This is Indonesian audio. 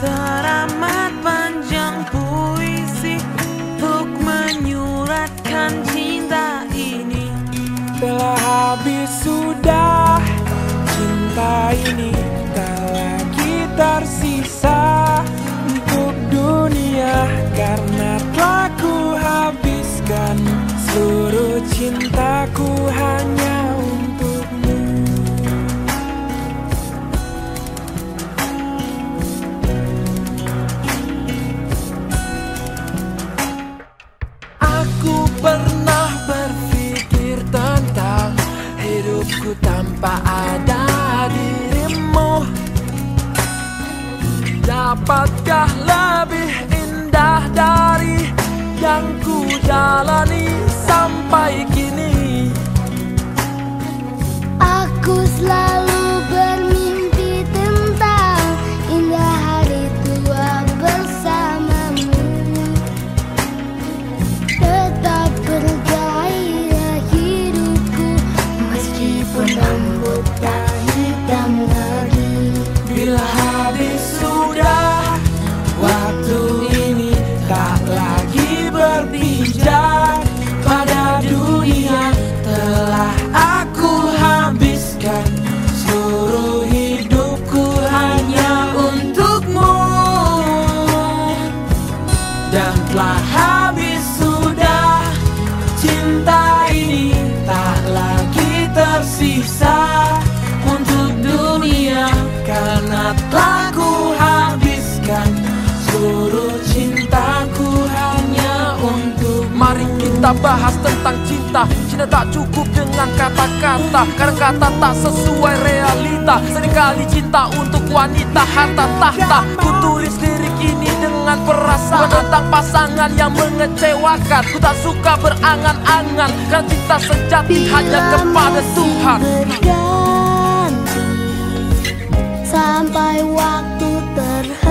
teramat panjang puisi Untuk menyuratkan cinta ini. Telah habis sudah Cinta ini tak lagi tersisa Untuk dunia Karena telah ku habiskan. Seluruh cintaku hanya tanpa ada dirimu Dapatkah lebih indah dari yang ku jalani sampai kini? Aku selalu bermimpi habis sudah Cinta ini tak lagi tersisa kita bahas tentang cinta. Cinta tak cukup dengan kata-kata. Karena kata tak sesuai realita. Seringkali cinta untuk wanita harta tahta. Ku tulis lirik ini dengan perasaan Tentang pasangan yang mengecewakan. Ku tak suka berangan-angan. Karena cinta sejati hanya kepada Tuhan. Berganti sampai waktu terhenti